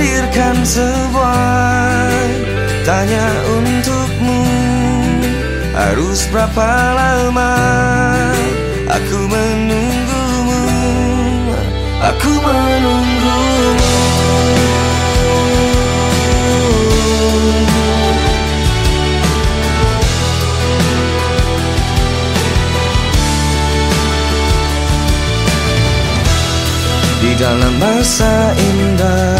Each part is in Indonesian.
hadirkan sebuah tanya untukmu. Harus berapa lama aku menunggumu? Aku menunggumu. Di dalam masa indah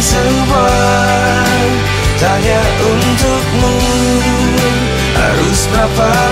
sebuah tanya untukmu Harus berapa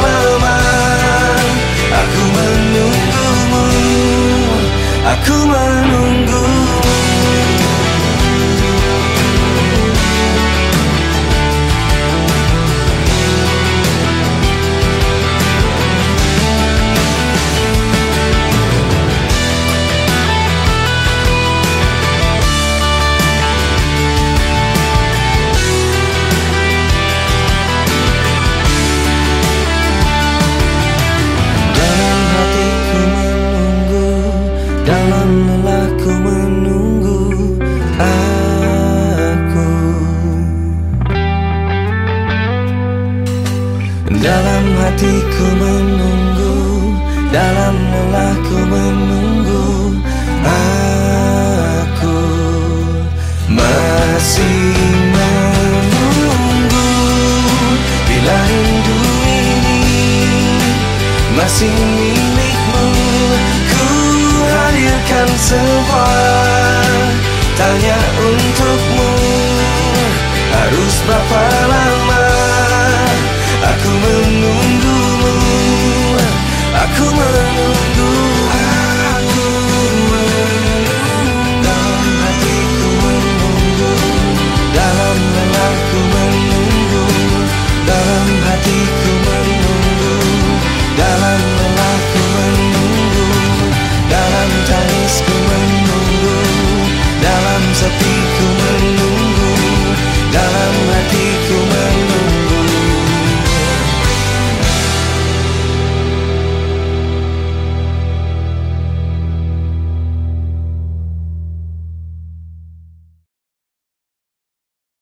Dalam hatiku menunggu Dalam lelahku menunggu Aku Masih menunggu. Bila rindu ini masih milikmu Ku hadirkan sebuah